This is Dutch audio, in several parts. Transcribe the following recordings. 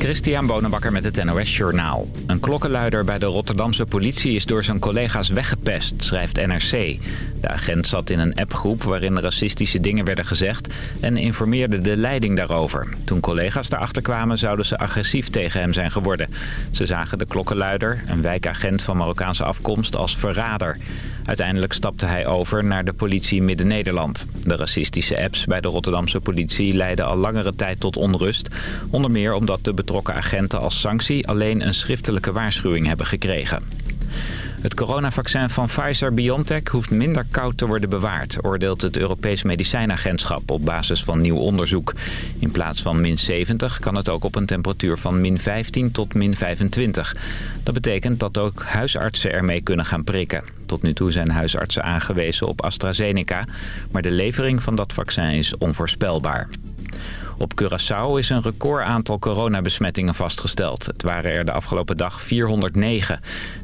Christian Bonenbakker met het NOS Journaal. Een klokkenluider bij de Rotterdamse politie is door zijn collega's weggepest, schrijft NRC. De agent zat in een appgroep waarin racistische dingen werden gezegd... en informeerde de leiding daarover. Toen collega's daarachter kwamen zouden ze agressief tegen hem zijn geworden. Ze zagen de klokkenluider, een wijkagent van Marokkaanse afkomst, als verrader. Uiteindelijk stapte hij over naar de politie Midden-Nederland. De racistische apps bij de Rotterdamse politie leidden al langere tijd tot onrust. Onder meer omdat de betrokken agenten als sanctie alleen een schriftelijke waarschuwing hebben gekregen. Het coronavaccin van Pfizer-BioNTech hoeft minder koud te worden bewaard... oordeelt het Europees Medicijnagentschap op basis van nieuw onderzoek. In plaats van min 70 kan het ook op een temperatuur van min 15 tot min 25. Dat betekent dat ook huisartsen ermee kunnen gaan prikken. Tot nu toe zijn huisartsen aangewezen op AstraZeneca... maar de levering van dat vaccin is onvoorspelbaar. Op Curaçao is een record aantal coronabesmettingen vastgesteld. Het waren er de afgelopen dag 409.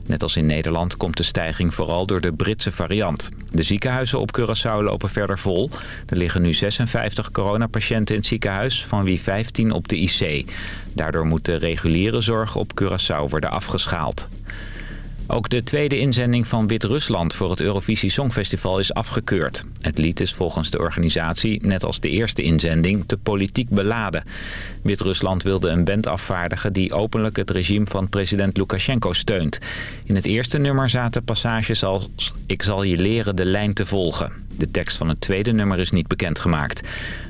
Net als in Nederland komt de stijging vooral door de Britse variant. De ziekenhuizen op Curaçao lopen verder vol. Er liggen nu 56 coronapatiënten in het ziekenhuis, van wie 15 op de IC. Daardoor moet de reguliere zorg op Curaçao worden afgeschaald. Ook de tweede inzending van Wit-Rusland voor het Eurovisie Songfestival is afgekeurd. Het lied is volgens de organisatie, net als de eerste inzending, te politiek beladen. Wit-Rusland wilde een band afvaardigen die openlijk het regime van president Lukashenko steunt. In het eerste nummer zaten passages als... Ik zal je leren de lijn te volgen. De tekst van het tweede nummer is niet bekendgemaakt.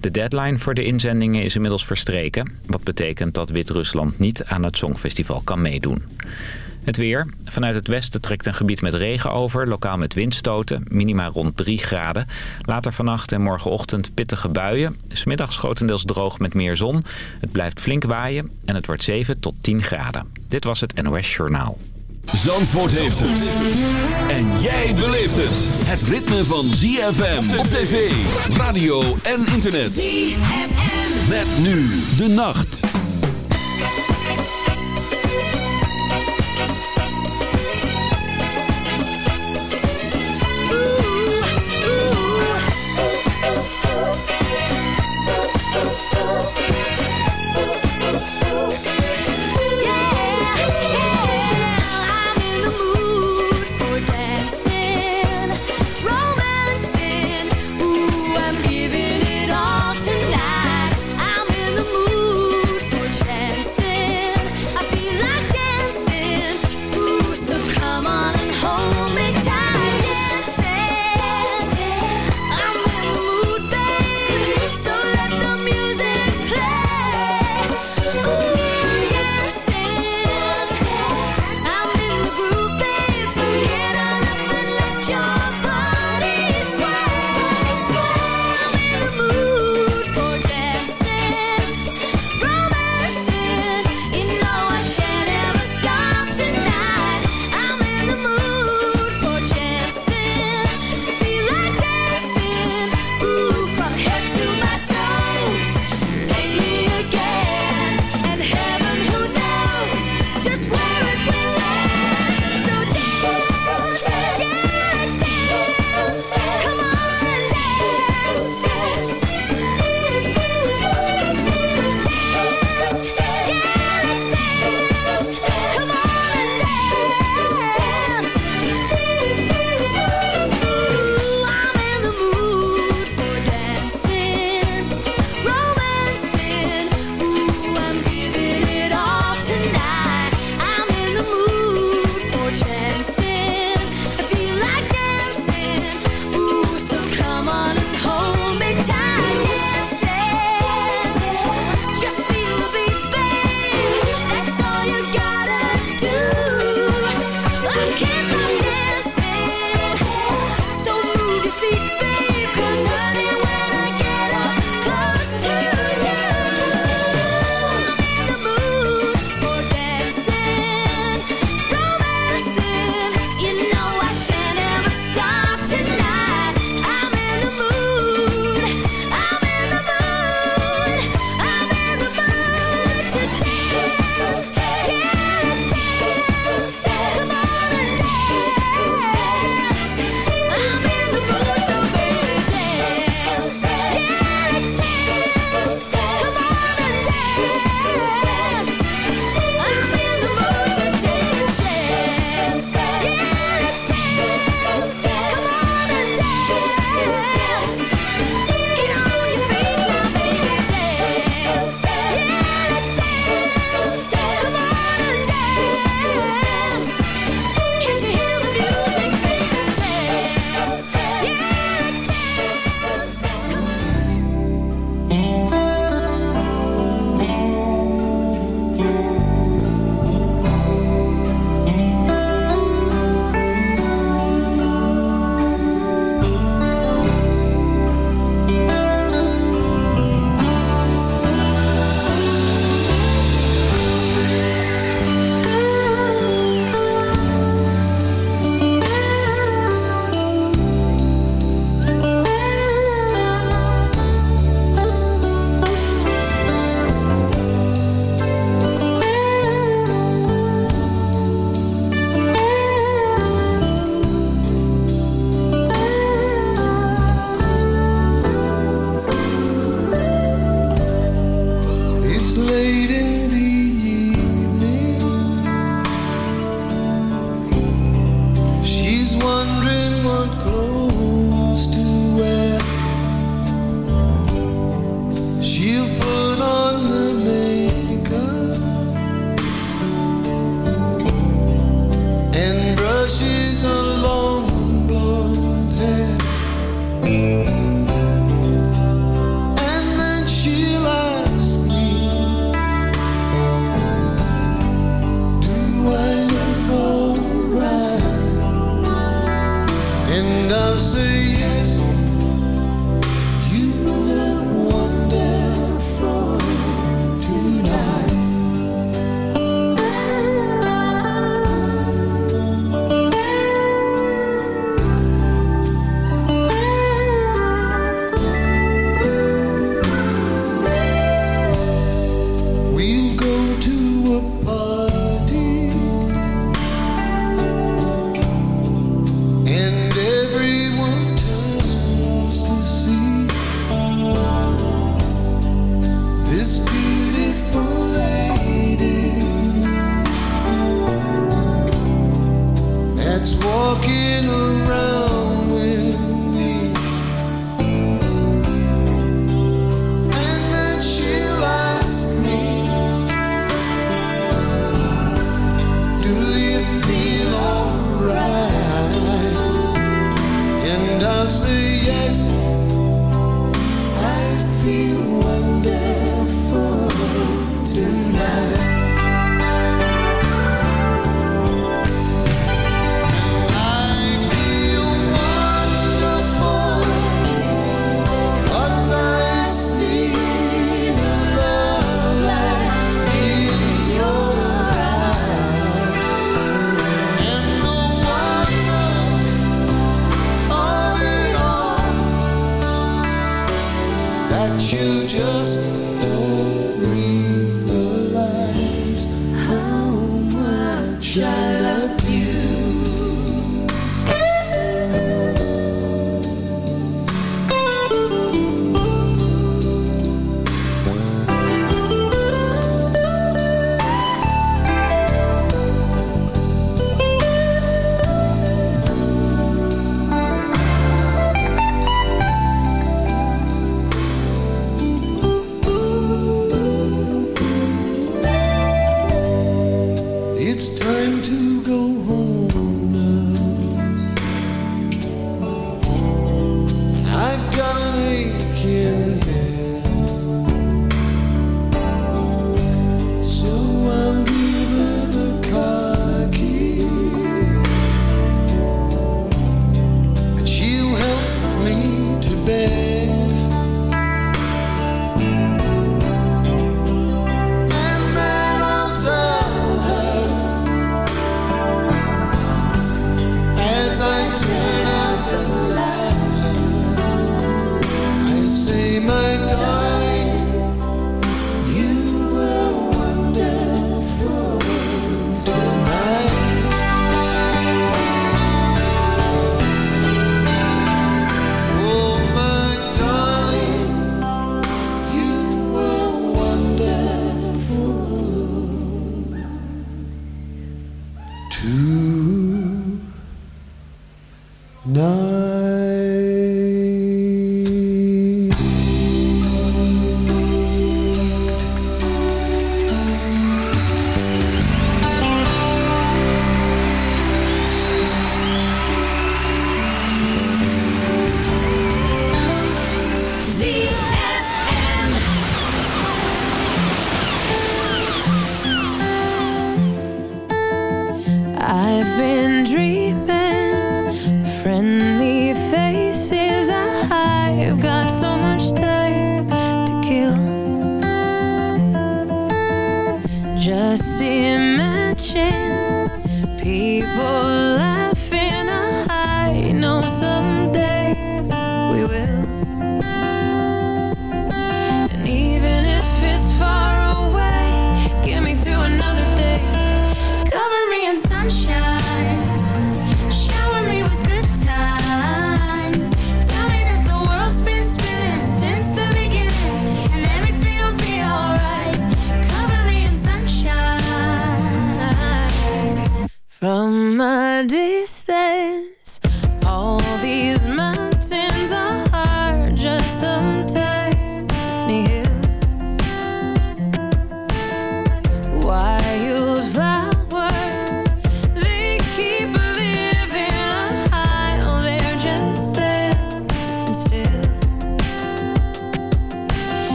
De deadline voor de inzendingen is inmiddels verstreken. Wat betekent dat Wit-Rusland niet aan het Songfestival kan meedoen. Het weer. Vanuit het westen trekt een gebied met regen over, lokaal met windstoten, minima rond 3 graden. Later vannacht en morgenochtend pittige buien. Smiddags grotendeels droog met meer zon. Het blijft flink waaien en het wordt 7 tot 10 graden. Dit was het NOS Journaal. Zandvoort heeft het. En jij beleeft het. Het ritme van ZFM op tv, radio en internet. ZFM. Met nu de nacht.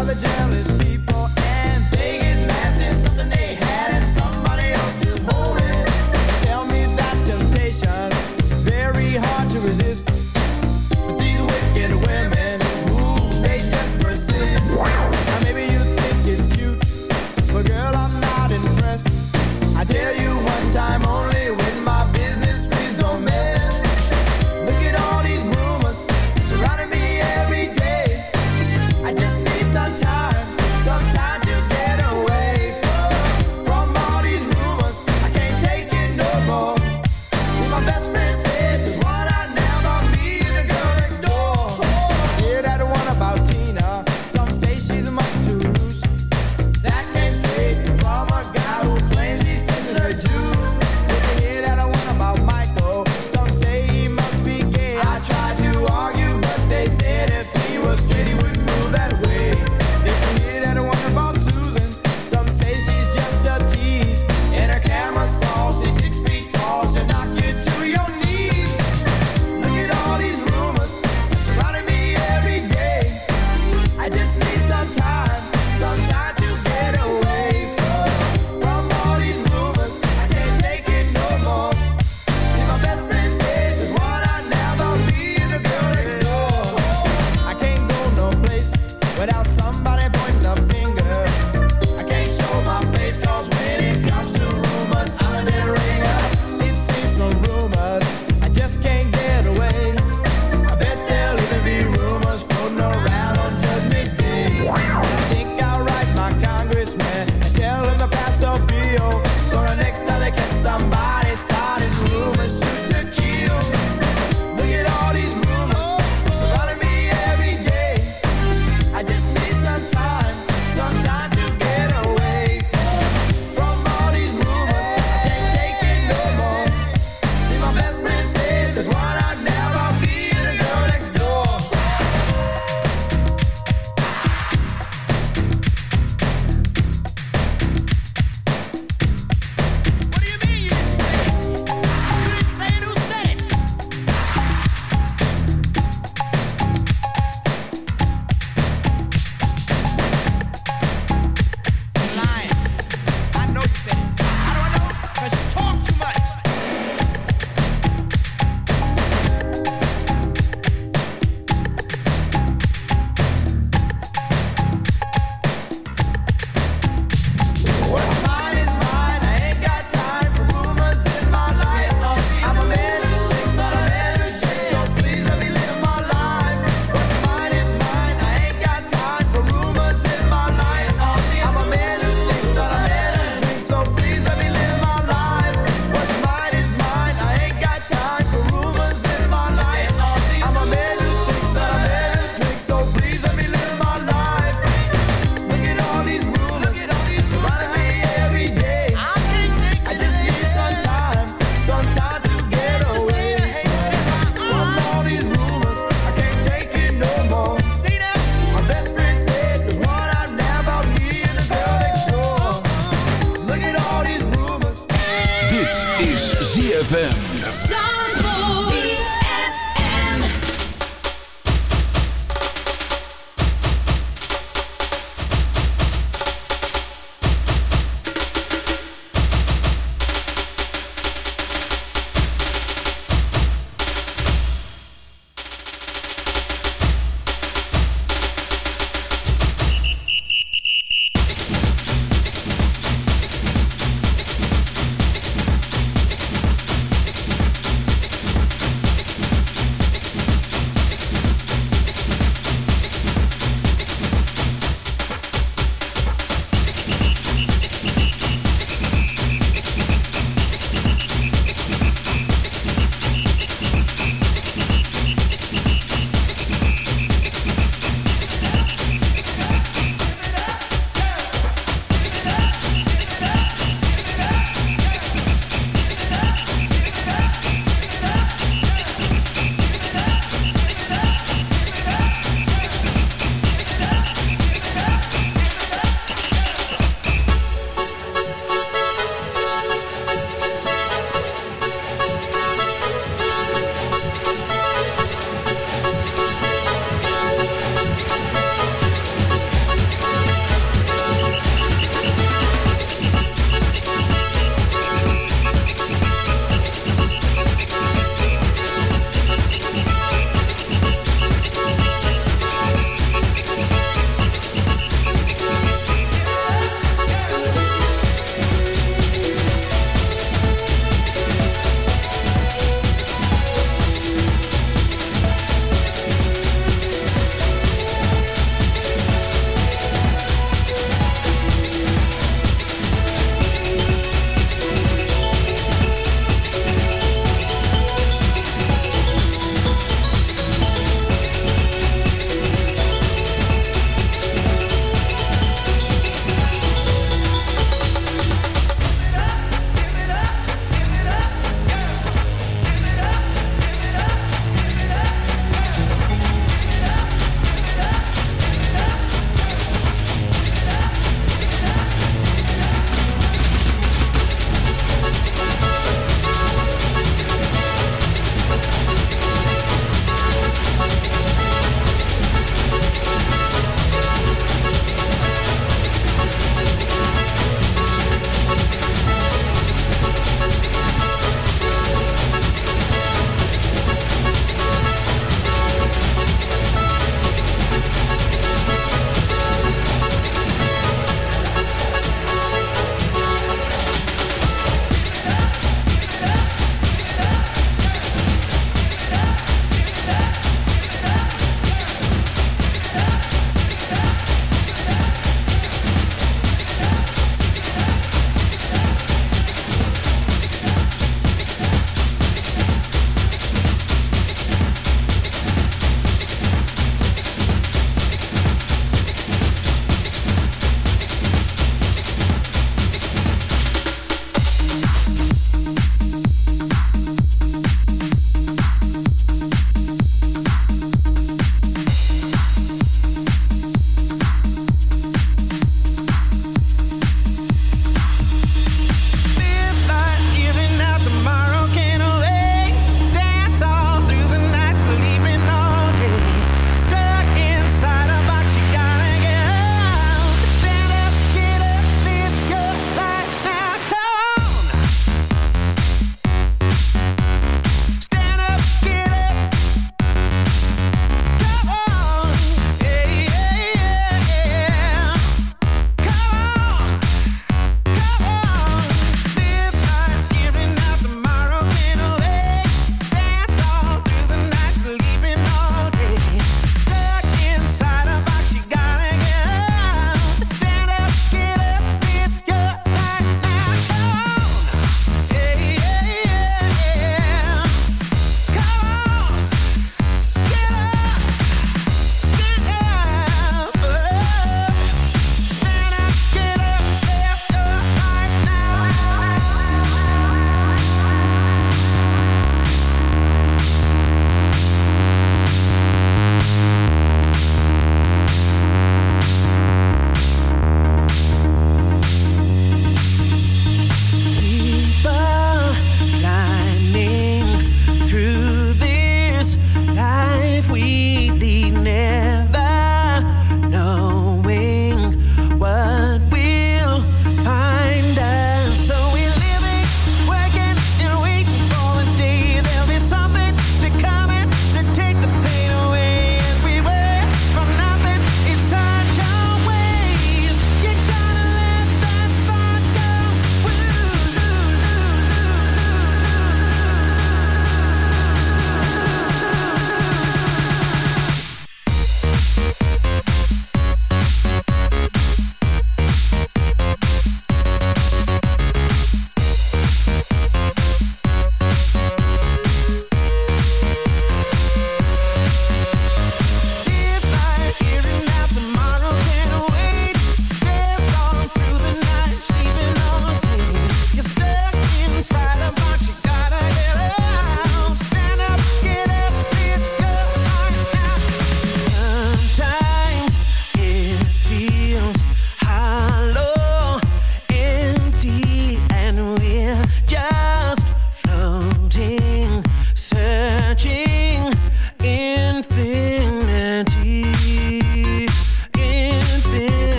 out of jail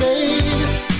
baby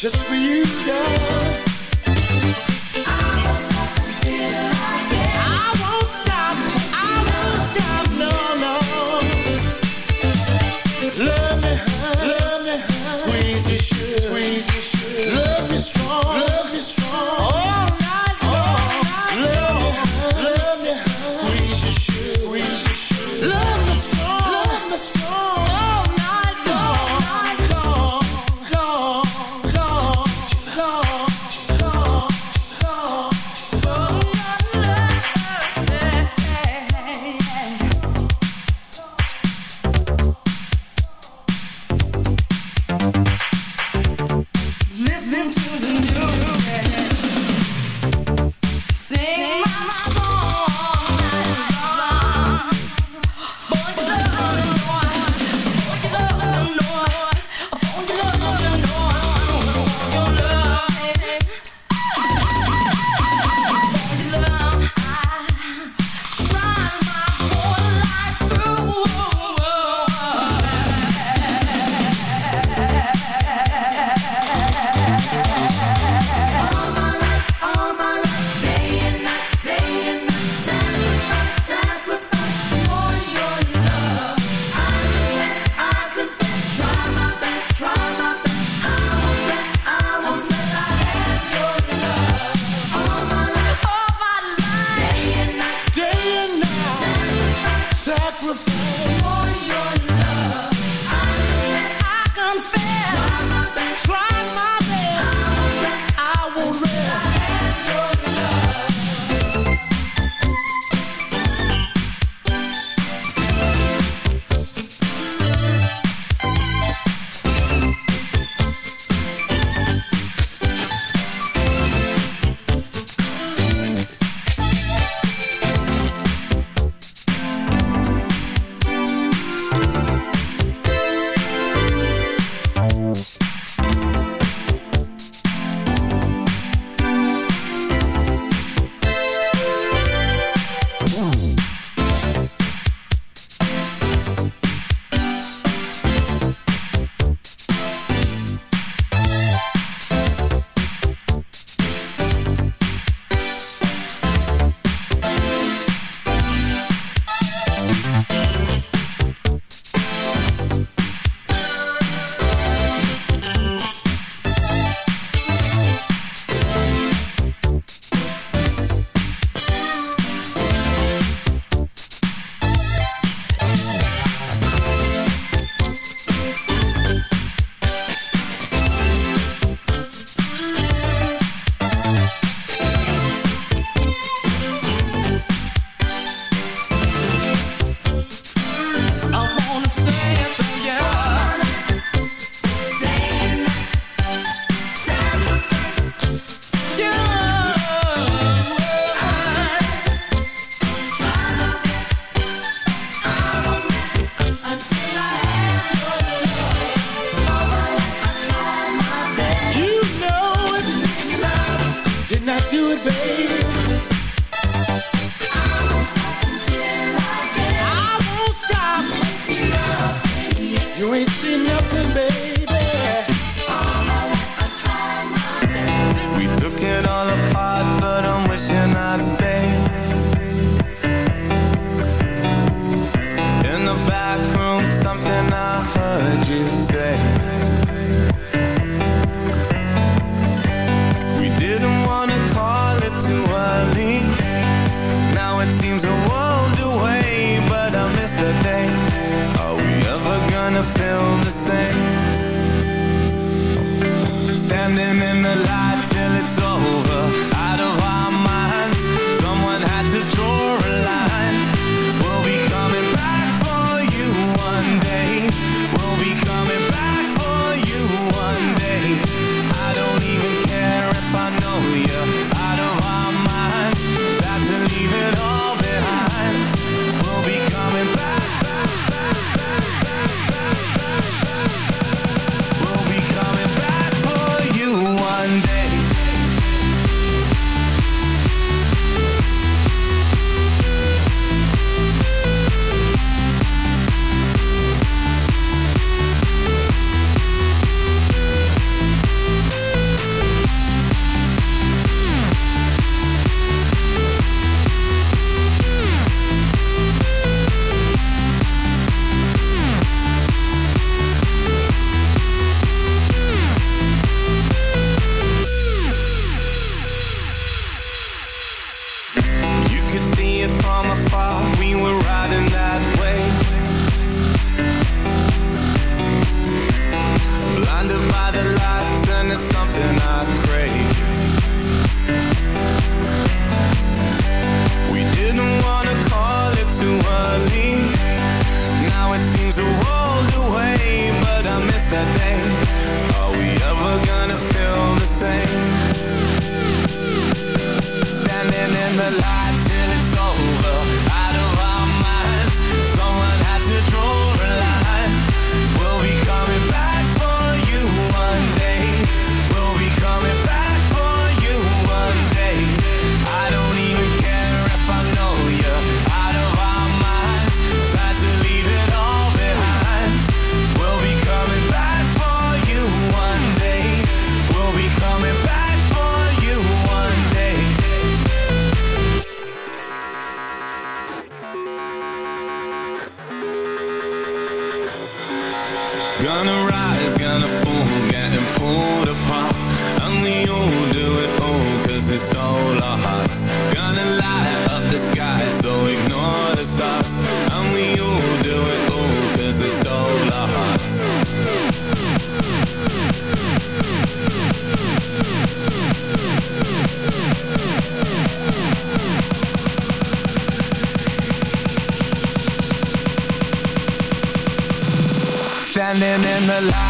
just for you, girl. that day Are we ever gonna feel the same? Standing in the light. Alive.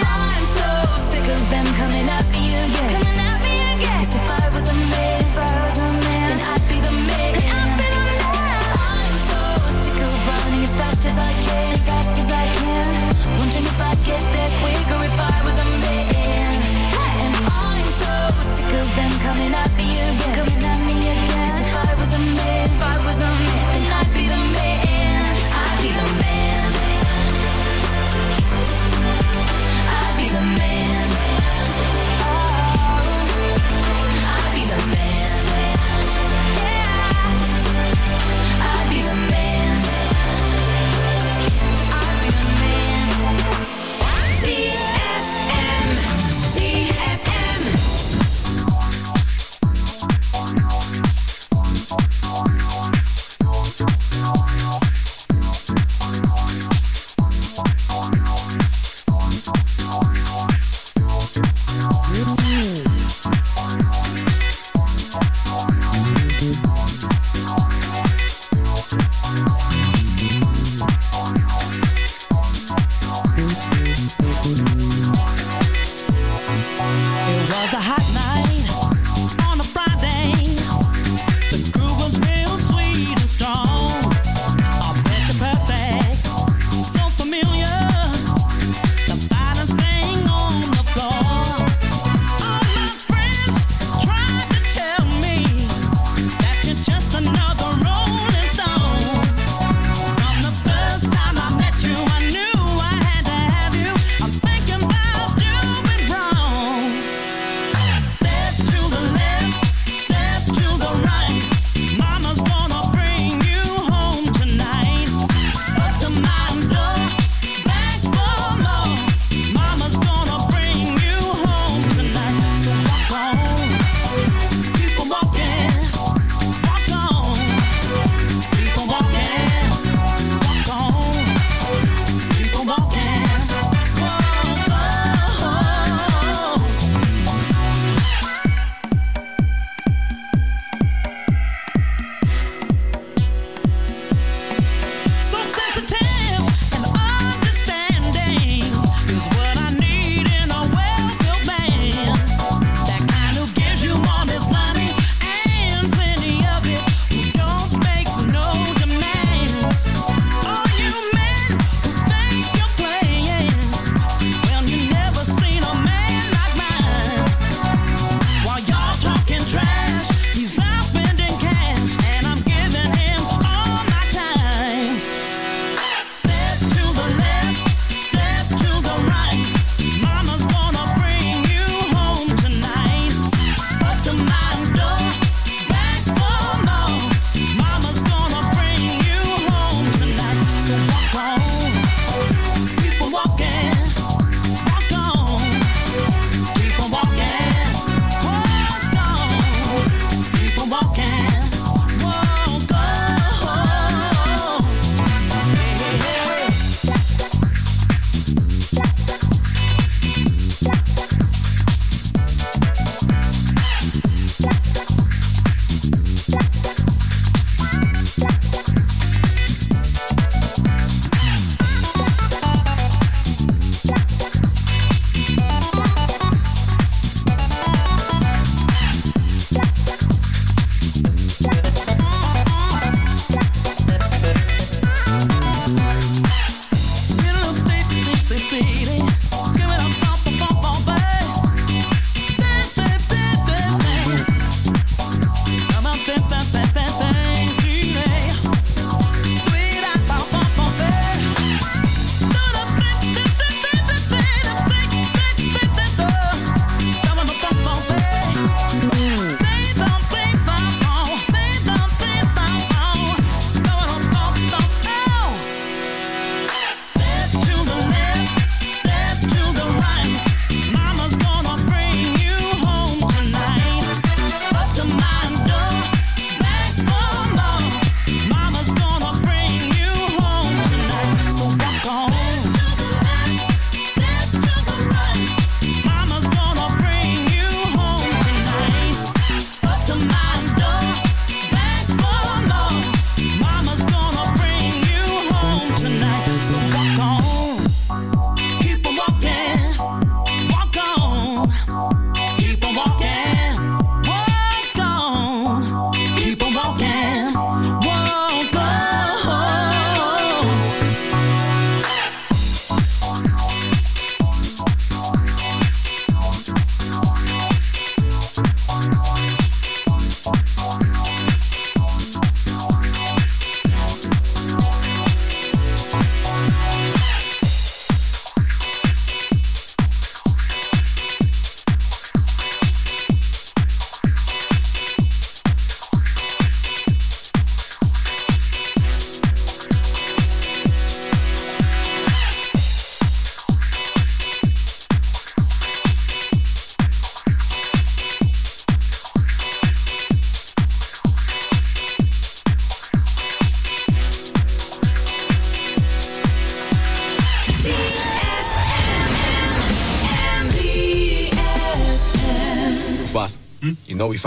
Thank.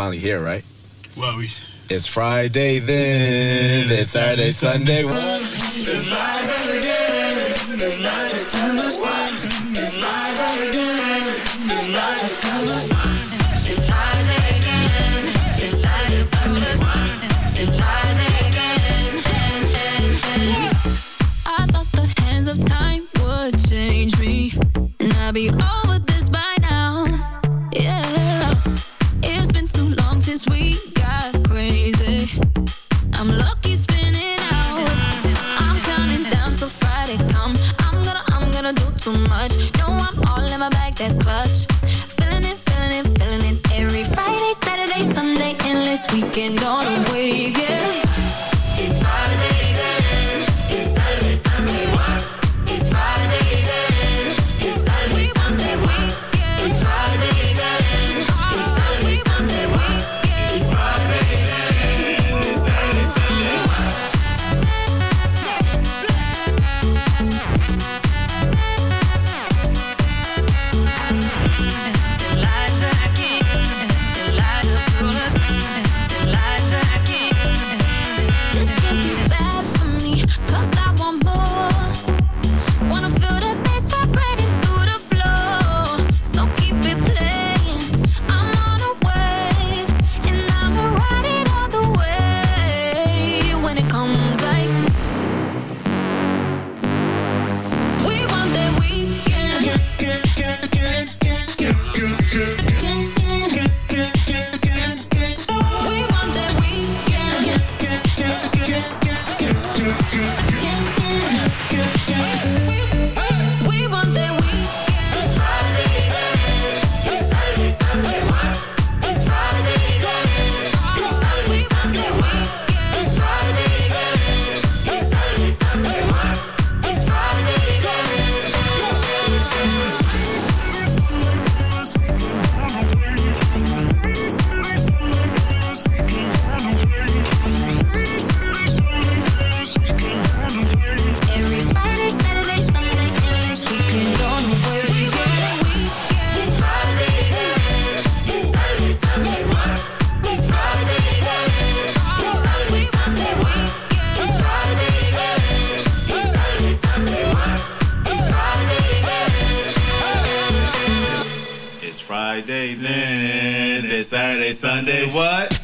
finally here, right? Well, we. It's Friday then. It's Saturday, Sunday. What? Friday, then it's Saturday, Sunday, what?